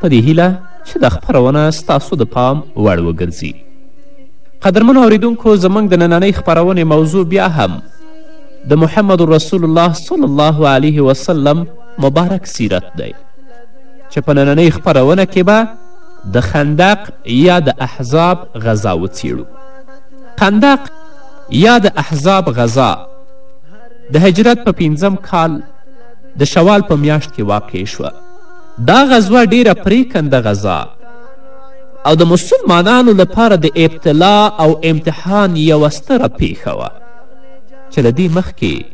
په دې هیله چې دا خپرونه ستاسو د پام وړ وګرځي قدرمنو اوریدونکو زموږ د نننۍ خپرونې موضوع بیا هم د محمد رسول الله صلی الله علیه وسلم مبارک سیرت دی چې په نننۍ خپرونه کې به د خندق یا د احزاب غذا وڅیړو خندق یا د احزاب غذا د هجرت په پنځم کال د شوال په میاشت کې واقع شوه دا غزوه ډیره پریکنده غزا او د مسلمانانو لپاره د ابتلا او امتحان یوه ستره پیښه وه چې له دې مخکې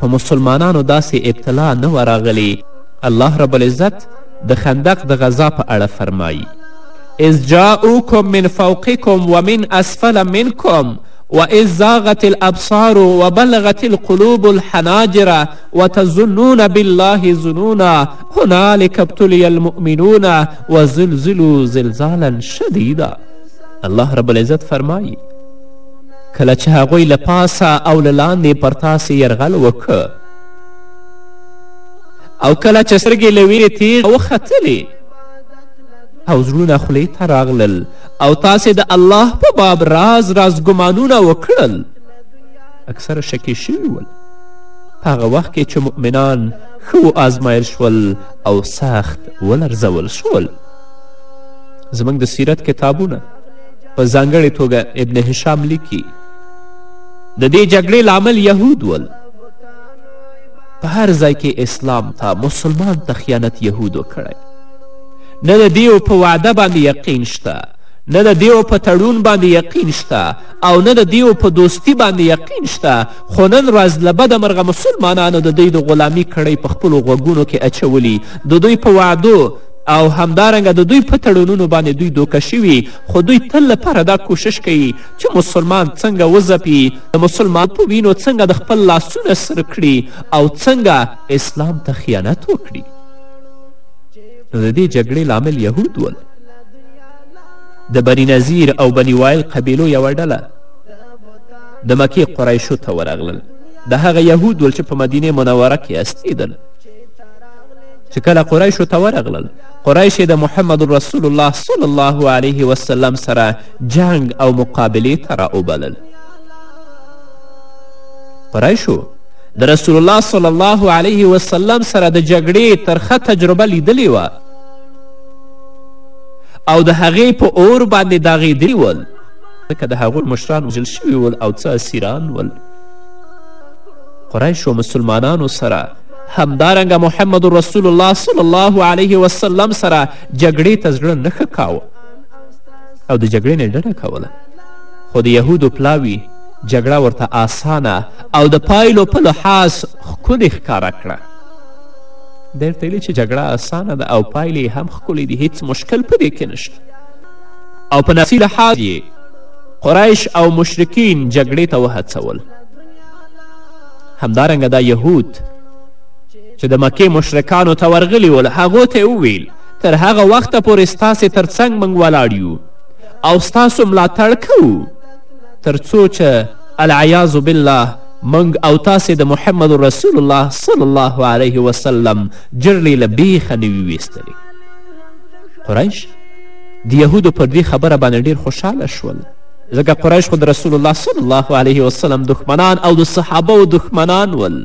په مسلمانانو داسې ابتلا نه وه راغلې الله رب العزت د خندق د غذا په اړه فرمایی اذ جاءوکم من فوقکم ومن اسفل منکم واذ زاغت الابصار وبلغت القلوب الحناجره وتظنون بالله ظنونا هنالک ابتلی المؤمنون وزلزلوا زلزالا شدیدا الله رب العزت فرمایی کله چې هغوی له پاسه او له لاندې پر تاسې یرغل وکړ او کله چې سترګې له ویرې تیغ وختلې او زړونه خولې ته راغلل او تاسې د الله په باب راز راز ګمانونه وکړل اکثره شکې شوي ول هغه وخت کې چې مؤمنان ښه وآزمایل شول او سخت ولرزول شول زموږ د سیرت کتابونه په ځانګړې توګه ابن هشام لیکي د دې جګړې لامل یهود ول په هر ځای کې اسلام ته مسلمان ته خیانت یهودو کړی نه د دیو په وعده باندې یقین شته نه د دیو په تړون باندې یقین شته او نه د دیو په دوستي باندې یقین شته خو نن ورځ له بده مرغه مسلمانانو د دوی د غلامي کړۍ په خپلو غوږونو کې اچولي د دوی په وعدو او همدارنګه د دوی په تړونونو باندې دوی دوکه شوي خو دوی تل لپاره دا کوشش کوي چې مسلمان څنګه وځپي د مسلمان په وینو څنګه د خپل لاسونه سره کړي او څنګه اسلام ته خیانت وکړي نو د دې جګړې لامل یهود ول د بني نظیر او بني وائل قبیلو یوه ډله د مکې قریشو ته ورغلل د هغه یهود ول چې په مدینه منوره کې استیدل چې کله قریشو ته ورغلل قریش د محمد رسول الله صلی الله علیه وسلم سره جنگ او مقابلې ته راوبلل قریشو د رسول الله صلی الله علیه وسلم سره د جګړې ترخه تجربه لیدلې وه او د هغې په اور باندې داغېدلي ول ځکه د هغوی مشران وژل شوي ول او څه اسیران ول قریشو مسلمانانو سره همدارنګه محمد رسول الله صلی الله علیه وسلم سره جګړې ته زړه نه ښه کاوه او د جګړې نه ډډه کوله خو د یهودو پلاوي جګړه ورته آسانه او د پایلو په لحاظ ښکلې ښکاره کړه درته ویلي چې جګړه اسانه ده او پایلې یې هم ښکلې دي هیڅ مشکل په دې کې نشته او په نفسي لحاظ یې قریش او مشرکین جګړې ته وهڅول همدارنګه دا یهود چې د مکې مشرکانو ته ورغلي ول هغو ته وویل تر هغه وخته پورې ستاسې ترڅنګ موږ ولاړ یو او ستاسو ملاتړ کوو تر څو چې العیاذ بالله موږ او تاسې د محمد رسول الله صلی الله علیه وسلم جرړې له بیخه نه وي ویستلې قریش د یهودو پر دې خبره باندې ډیر خوشحاله شول ځکه قریش خو د رسول الله صلی الله علیه وسلم دښمنان او د صحابه و دښمنان ول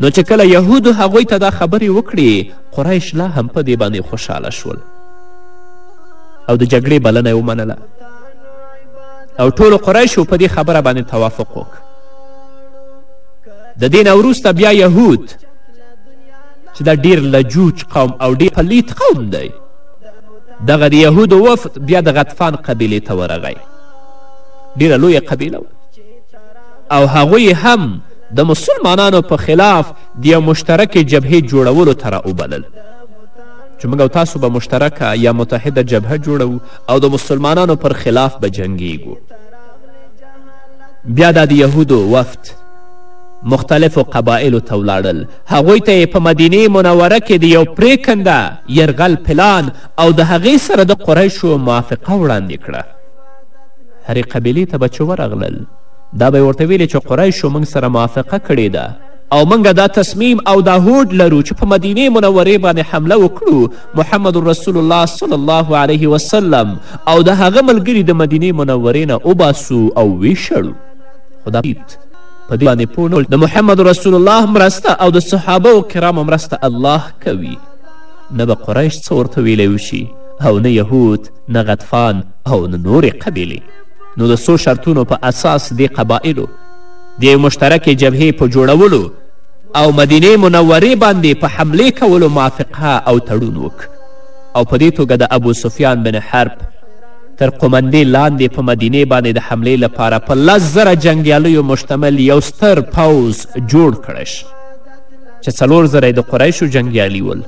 نو چې کله یهودو هغوی ته دا خبرې وکړې قریش لا هم په دې باندې خوشحاله شول او د جګړې بلنه یې ومنله او ټولو قریشو په دې خبره باندې توافق وکړ د دې نه وروسته بیا یهود چې دا ډیر لجوج قوم او ډیر پلیت قوم دی دغه د یهودو وفد بیا د غطفان قبیلې ته ورغی ډیره لویه قبیله او هغوی هم د مسلمانانو په خلاف د یو مشترکې جبهې جوړولو ته راوبلل چې موږ او تاسو به مشترکه یا متحده جبهه جوړوو او د مسلمانانو پر خلاف به جنګیږو بیا دا د یهودو وفد مختلفو قبایلو ته ولاړل هغوی ته یې په مدینه منوره کې د یو پریکنده یرغل پلان او د هغې سره د قریشو موافقه وړاندې کړه هرې قبیلې ته به چې ورغلل دا به یې ورته ویلې چې قریشو موږ سره موافقه کړې ده او موږ دا تصمیم او دا هوډ لرو چې په مدینه منورې باندې حمله وکړو محمد رسول الله صلی الله علیه وسلم او د هغه ملګري د مدینې منورې نه وباسو او ویشړو خو دا په دې باندې پوه د محمد رسول الله مرسته او د صحابه و کرامو مرسته الله کوي نه به قریش څه ورته ویلی وشي او نه یهود نه غطفان او نه نورې قبیلې نو د څو شرطونو په اساس دې قبایلو د یو مشترکې جبهې په جوړولو او مدینې منورې باندې په حملې کولو موافقه او تړون وکړ او په دې توګه د ابو سفیان بن حرب تر قومندې لاندې په مدینې باندې د حملې لپاره په لس زره جنګیالیو مشتمل یو ستر پوځ جوړ کړی شي چې څلور زره د قریشو جنګیالي ول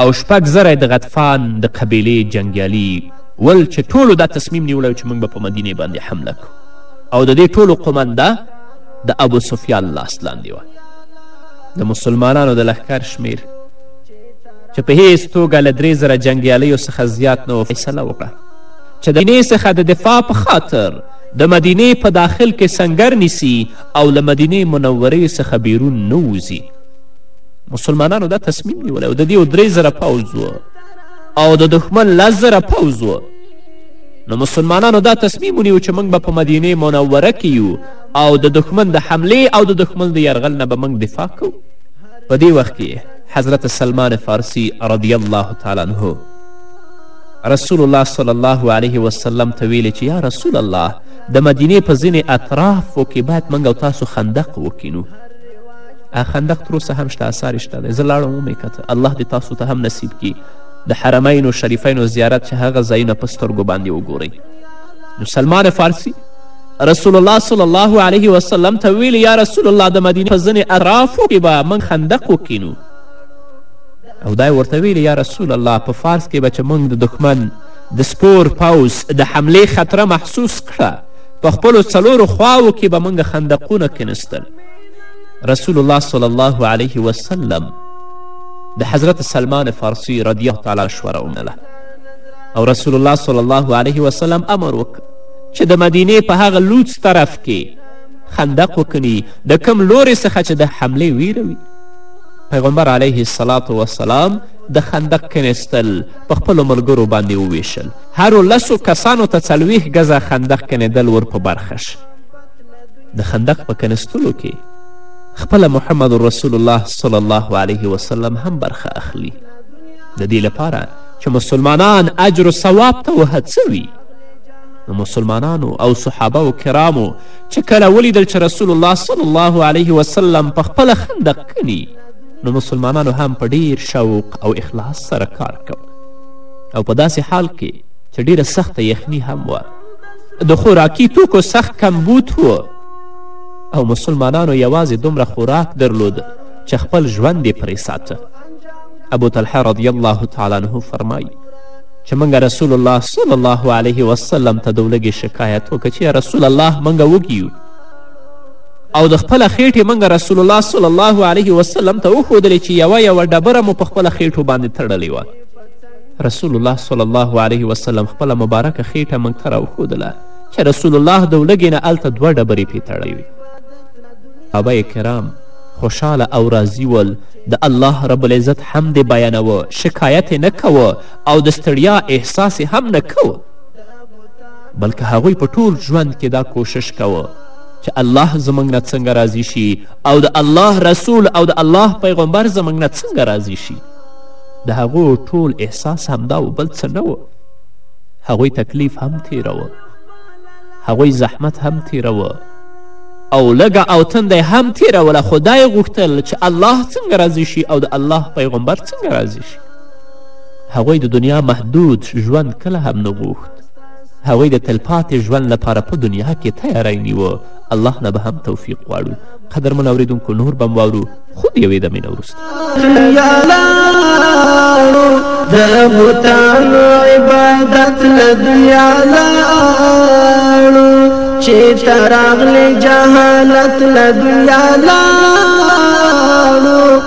او شپږ زره د غطفان د قبیلې جنګیالي ول چې ټولو دا تصمیم نیولی چې موږ به په مدینې باندې حمله کړو او د دې ټولو قومنده د ابوسفیان لاس لاندې وه د مسلمانانو د لښکر شمیر چې په هیڅ توګه له درې زره جنګیالیو څخه زیات نه و فیصله وکړه چې د مدینې څخه د دفاع په خاطر د مدینې په داخل کې سنګر نیسي او له مدینې منورې څخه بیرون نه وځي مسلمانانو دا تصمیم نیولی او د دې درې زره پوځ و او د دښمن لس زره پوځ و نو مسلمانانو دا تصمیم ونیو چې موږ به په مدینې منوره کې یو او د دښمن د حملې او د دښمن د یرغل نه به موږ دفاع کوو په دې وخت کې حضرت سلمان فارسی رضی الله تعالی عنه رسول الله صلی الله علیه وسلم ته ویلې چې یا رسول الله د مدینې په ځینې اطرافو کې باید موږ او تاسو خندق وکینو خندق تر اوسه هم شته اثار یې شته دی زه لاړم ومې کته الله دې تاسو ته هم نصیب کړي د حرمینو شریفینو زیارت چې هغه ځایونه په سترګو باندې وګورئ نو سلمان فارسی رسول الله صلی الله علیه وسلم ته ویل یا رسول الله د مدینې په ځینې اطرافو کې به موږ خندق وکینو او دا ورته ویل یا رسول الله په فارس کې به چې موږ د دښمن د سپور پوز د حملې خطره محسوس کړه په خپلو څلورو خواو کې به موږ خندقونه کینستل رسول الله صلی الله علیه وسلم د حضرت سلمان فارسی رضی الله تعالی شوره او رسول الله صلی الله علیه وسلم امر وکړ چې د مدینې په هغه لوڅ طرف کې خندق وکني د کوم لورې څخه چې د حملې ویره وي پیغمبر علیه السلام وسلام د خندق کنیستل په خپلو ملګرو باندې وویشل هرو لسو کسانو ته څلوېښت ګزه خندق کنېدل ور په برخه شي د خندق په کنستلو کې خپله محمد رسول الله صلی الله علیه وسلم هم برخه اخلي د دې لپاره چې مسلمانان اجر و ثواب ته وهڅوي نو مسلمانانو او صحابه و کرامو چې کله ولیدل چې رسول الله صلی الله علیه وسلم په خپله خندق کني نو مسلمانانو هم په ډیر شوق او اخلاص سره کار کو او په داسې حال کې چې ډیره سخته یخني هم وه د خوراکي توکو سخت کمبوت و او مسلمانانو یوازې دومره خوراک درلود چې خپل ژوند یې پرې ساته ابو طلحه رضی الله تعالی عنه فرمایي چې موږ رسول الله صلی الله علیه وسلم ته د ولږې شکایت وکړه چې رسول الله موږ وږي او د خپله خېټې موږ رسول الله صلی الله علیه وسلم ته وښودلې چې یوه یوه ډبره مو په خپله خېټو باندې تړلې وه رسول الله صلی الله علیه وسلم خپله مبارکه خېټه موږ ته راوښودله چې رسول الله د ولږې نه هلته دوه ډبرې پرې تړلې وي صحابه کرام خوشحاله او راضي ول د الله رب العزت حمد بیانوه شکایت نه کوه او د ستړیا احساس یې هم نه کوه بلکې هغوی په ټول ژوند کې دا کوشش کوه چې الله زموږ نه څنګه راضي شي او د الله رسول او د الله پیغمبر زموږ نه څنګه راضي شي د هغو ټول احساس همدا و بل څه نه و هغوی تکلیف هم تیروه هغوی زحمت هم تیروه او لږه او تنده هم تیروله خدای غوښتل چې الله څنګه راضي شي او د الله پیغمبر څنګه راضي شي هغوی د دنیا محدود ژوند کله هم نه غوښت هغوی د تلپاتې ژوند لپاره په دنیا کې تیاری نیو الله نه به هم توفیق غواړو قدرمن اوریدونکو نور به واورو خو د یوې دمې نه وروسته د بوتانو عبادت له دنیا لاړو چې ته راغلې جهالت له دنیا لاړو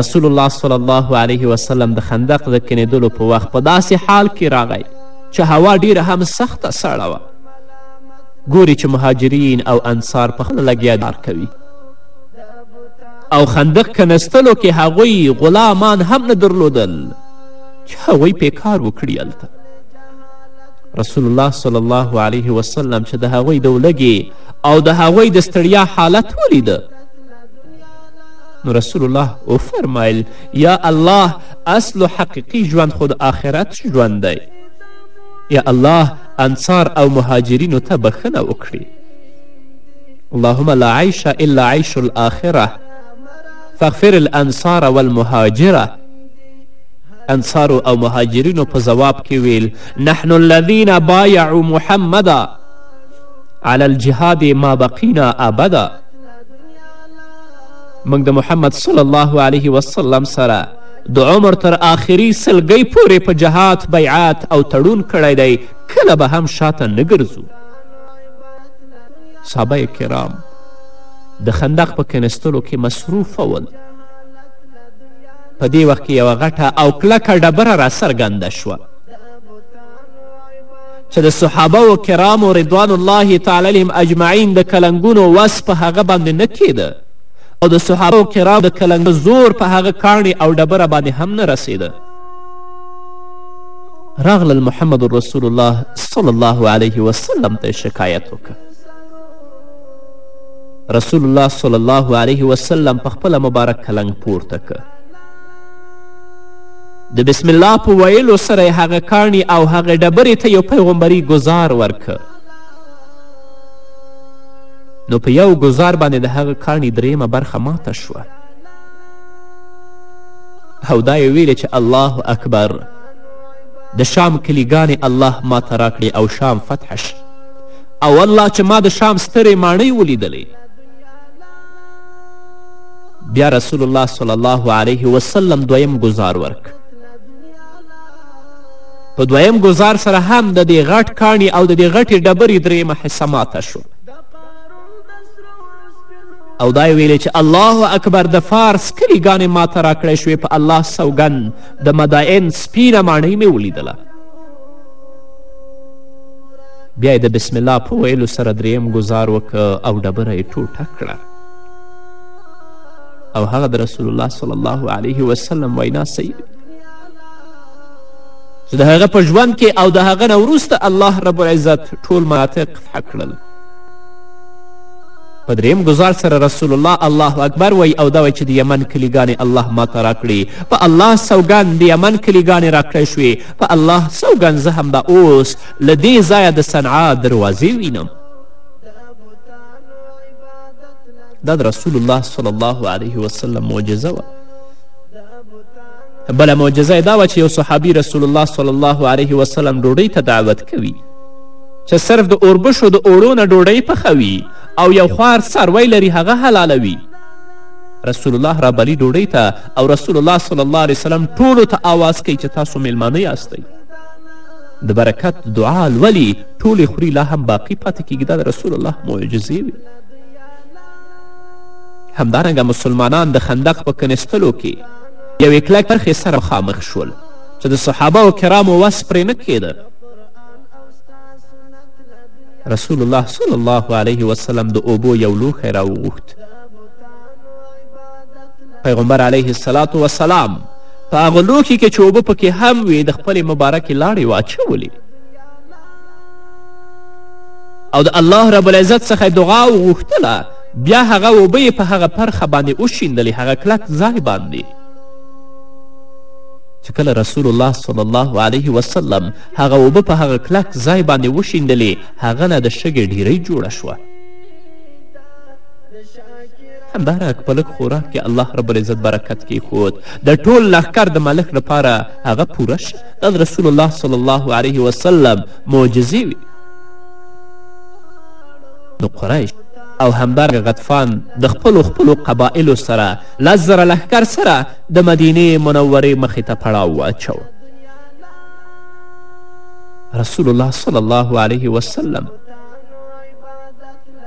رسول الله صلی الله علیه وسلم د خندق د کینېدلو په وخت په داسې حال کې راغی چې هوا ډیره هم سخته سړه وه ګوري چې مهاجرین او انصار په خپله لګیا دار کوي او خندق کنستلو کې هغوی غلامان هم نه درلودل چې هغوی پې کار وکړي هلته رسول الله صلی الله علیه وسلم چې د هغوی د ولګې او د هغوی د ستړیا حالت ولیده نو رسول الله وفرمایل یا الله اصل و حقیقي ژوند خو د آخرت ژوند دی یا الله انصار او مهاجرینو ته بخښنه وکړي اللهم لا عیش الا عیش الاخره فاغفر الانصار والمهاجره انصارو او مهاجرینو په ځواب کې ویل نحن الذین بایعوا محمدا علی الجهاد ما بقینا ابدا موږ د محمد صلی الله علیه وسلم سره د عمر تر آخري سلګۍ پورې په جهاد بیعت او تړون کړی دی کله به هم شاته نه ګرځو صحابه کرام د خندق په کنستلو کې مصروف ول په دې وخت کې یوه غټه او کلکه ډبره راڅرګنده شوه چې د صحابه و کرامو رضوان الله تعالی علیهم اجمعین د کلنګونو وس په هغه باندې نه کیده او د صحابه و کرامو د کلنګ زور په هغه کاڼي او ډبره باندې هم نه رسیده راغلل محمد رسول الله صلی الله علیه وسلم ته شکایت وکړ رسول الله صلی الله علیه وسلم په خپله مبارک کلنګ پورته که د بسم الله په ویلو سره یې هغه کاڼي او هغه ډبرې ته یو پیغمبري ګزار ورکه نو په یو ګزار باندې د هغه کاڼي دریمه برخه ماته شوه او دا یې ویلې چې الله اکبر د شام کلیګانې الله ماته راکړي او شام فتح شي او الله چې ما د شام سترې ماڼۍ ولیدلې بیا رسول الله صلی الله علیه وسلم دویم ګزار ورک په دویم ګزار سره هم د دې غټ کاڼي او د دې غټې ډبرې دریمه حصه ماته شو او دا ویلې چې الله اکبر د فارس کلي ګانې ماته راکړی شوې په الله سوګند د مدائن سپینه ماڼۍ مې ولیدله بیا یې د بسم الله په ویلو سره دریم ګزار وکړ او ډبره یې ټوټه کړه او هغه د رسول الله صلی الله علیه وسلم وینا صحیح چې د هغه په ژوند کې او د هغه نه وروسته الله رب العزت ټول مناطق فتح کړل په دریم ګزار سره رسول الله الله اکبر وایي او دا وایي چې د یمن کلیګانې الله ماته راکړي په الله سوګند د یمن کلیګانې راکړی شوې په الله سوګند زه همدا اوس له دې ځایه د صنعا دروازې وینم دا د رسول الله صلی الله علیه وسلم معجزه وه بله معجزه یې دا وه چې یو صحابي رسول الله صلی الله علیه وسلم ډوډۍ ته دعوت کوي چې صرف د اوربشو د اوړو نه ډوډۍ پخوي او یو خوار څاروی لري هغه حلالوي رسول الله رابلي ډوډۍ ته او رسول الله صلی الله علیه وسلم ټولو ته آواز کوي چې تاسو میلمانه یاستئ د برکت دعا لولي ټولې خوري لا هم باقي پاتې کیږي دا د رسول الله معجزې وي همدارنګه مسلمانان د خندق په کنستلو کې یوې کلکې کرښې سره مخامخ شول چې د صحابه و کرامو وس پرې نه کېده رسول الله صلی الله علیه وسلم د اوبو یو لوښی راوغوښت پیغمبر علیه السلام وسلام په هغه لوښي کې چې اوبه پکې هم وې د خپلې مبارکې لاړې واچولې او د الله رب العزت څخه دعا وغوښتله بیا هغه اوبه یې په هغه پرخه باندې وشیندلې هغه کلک ځای باندې چې کله رسول الله صلی الله علیه وسلم هغه اوبه په هغه کلک ځای باندې وشیندلې هغه نه د شګې ډیرۍ جوړه شوه همدارک په لږ خوراک کې الله رب العزت برکت کیښود د ټول لښکر د ملک لپاره هغه پوره شه دا رسول الله صلی الله علیه وسلم معجزې وي نو قریش او همدارنګه غطفان د خپلو خپلو قبایلو سره لس زره لښکر سره د مدینې منورې مخې ته پړاو واچوه رسول الله صلی الله علیه وسلم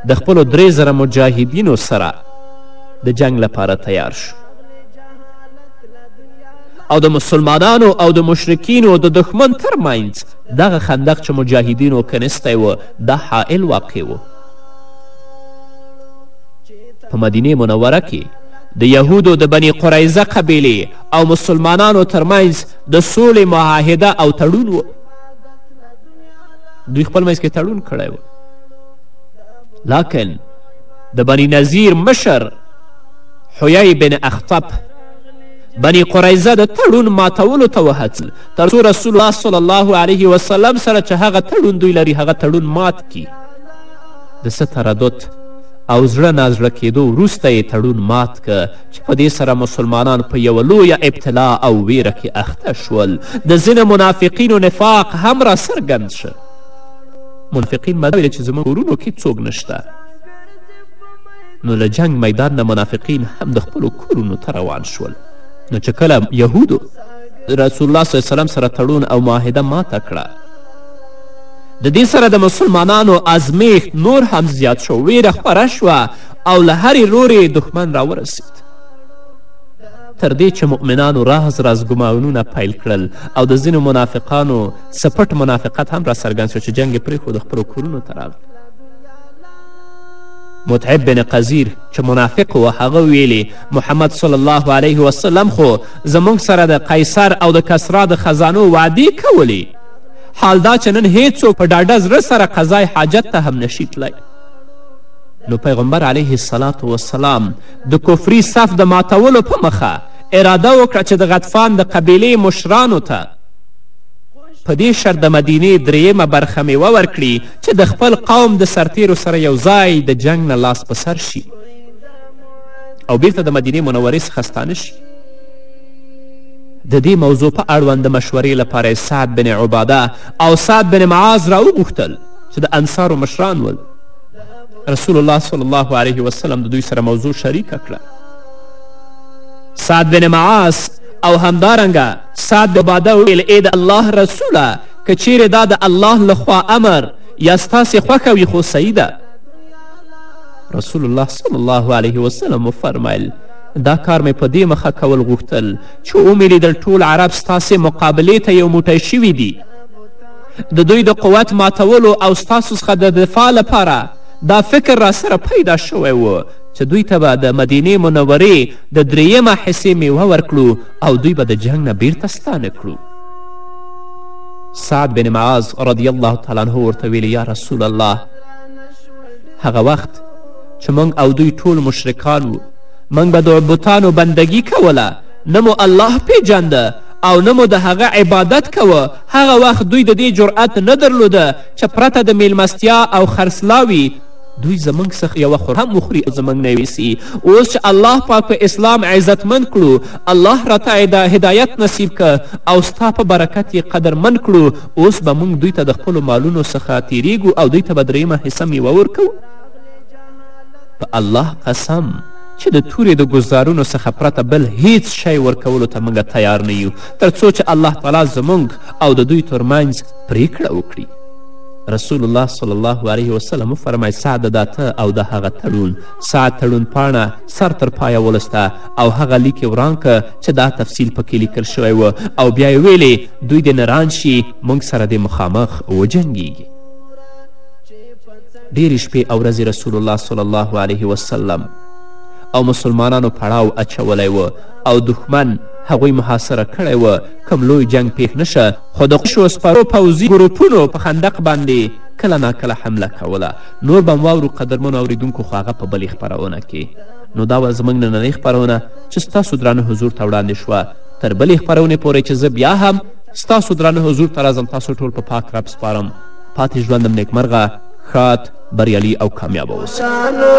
د خپلو درې زره مجاهدینو سره د جنگ لپاره تیار شو او د مسلمانانو او د مشرکینو د دښمن ترمنځ دغه خندق چې مجاهدینو کنیستی و دا حائل واقع و. په مدینه منوره کې د یهودو د بني قریظه قبیلې او مسلمانانو ترمنځ د سولې معاهده او تړون و دوی خپل منځ کې تړون کړی و لاکن د بني نظیر مشر حیی بن اخطب بني قریظه د تړون ماتولو ته وهڅل تر څو رسول الله صلی الله علیه وسلم سره چې هغه تړون دوی لري هغه تړون مات کی د څه تردد او زړه نازړه کېدو وروسته یې تړون مات که چې په دې سره مسلمانان په یوه لویه ابتلا او ویره کې اخته شول د ځینې منافقینو نفاق هم را څرګند شه منافقین مه ویل چې زموږ کورونو کې څوک نشته نو له جنگ میدان نه منافقین هم د خپلو کورونو ته روان شول نو چې کله یهودو رسول الله صلی وسلم سره تړون او معاهده ماته کړه د دې سره د مسلمانانو ازمیښت نور هم زیات شو ویره خپره شوه او له هرې لورې دښمن راورسید تر دې چې مؤمنانو راز راز ګماونونه پیل کړل او د ځینو منافقانو سپټ منافقت هم راڅرګند شو چې جنګ یې پرېښود خپلو کورونو ته راغی متعب بن قزیر چې منافق و هغه ویلي محمد صلی الله علیه وسلم خو زموږ سره د قیصر او د کسرا د خزانو وعدې کولې حال دا چې نن هیڅوک په ډاډه زړه سره قضای حاجت ته هم نشي تلای نو پیغمبر علیه السلام وسلام د کفري صف د ماتولو په مخه اراده وکړه چې د غطفان د قبیلې مشرانو ته په دې شرط د مدینې درېیمه برخه میوه ورکړي چې د خپل قوم د سرتیرو سره یو ځای د جنگ نه لاس په سر شي او بیرته د مدینې منورې څخه ستانه شي د دې موضوع په اړوند د مشورې لپاره یې سعد بن عباده او سعد بن معاذ راوغوښتل چې د انصارو مشران ول رسول الله صلی الله علیه وسلم د دوی سره موضوع شریکه کړه سعد بن معاذ او همدارنګه سعد بن عباده وویل ای د الله رسوله که چیرې دا د الله لخوا امر یا ستاسې خوښه وي خو صحیح ده رسول الله صلی الله علیه وسلم وفرمیل دا کار مې په دې مخه کول غوښتل چې ومې لیدل ټول عرب ستاسې مقابلې ته یو موټی شوي دي د دوی د قوت ماتولو او ستاسو څخه د دفاع لپاره دا فکر را سره پیدا شوی و چې دوی ته به د مدینې منورې د درېیمه حصې میوه ورکړو او دوی به د جنګ نه بیرته ستانه کړو سعد بن معاذ رضی الله تعالی عنه ورته ویلي یا رسول الله هغه وخت چې موږ او دوی ټول مشرکان وو موږ به د بتانو بندګي کوله نه مو الله پیژانده او نه مو د هغه عبادت کوه هغه وخت دوی د دې جرأت نه درلوده چې پرته د میلمستیا او خرڅلاوي دوی زموږ څخه یوه خورا وخوري او زموږ نه ویسي اوس چې الله پاک په اسلام عزتمند کړو الله راته هدایت نصیب که او ستا په برکت یې قدرمند کړو اوس به موږ دوی ته د خپلو مالونو څخه تیریږو او دوی ته به درېیمه حصه میوه ورکوو په الله قسم چې د تورې د ګزارونو څخه پرته بل هیڅ شی ورکولو ته موږ تیار نه یو تر څو چې الله تعالی زموږ او د دوی ترمنځ پریکړه وکړي رسول الله صلی الله علیه وسلم وفرمای سعد دا ته او د هغه تړون سعد تړون پاڼه سر تر پایه ولسته او هغه لیک یې وران که چې دا تفصیل پکې لیکل شوی و او بیا یې ویلې دوی دې نران شي موږ سره دې مخامخ وجنګیږي ډېرې شپې او ورځې رسول الله صلی الله علیه وسلم او مسلمانانو پړاو اچولی و او دښمن هغوی محاصره کړی و کوم لوی جنگ پیښ نشه خو د قریشو سپرو پوځي ګروپونو په خندق باندې کله ناکله حمله کوله نور به هم واورو قدرمنو اوریدونکو خو هغه په بلې خپرونه کې نو دا وه زموږ نننۍ خپرونه چې ستاسو درانه حضور ته وړاندې شوه تر بلې خپرونې پورې چې زه بیا هم ستاسو درانه حضور ته راځم تاسو ټول په پاک رب سپارم پاتې ژوندم نیکمرغه ښاد بریالي او کامیابه اوسئ.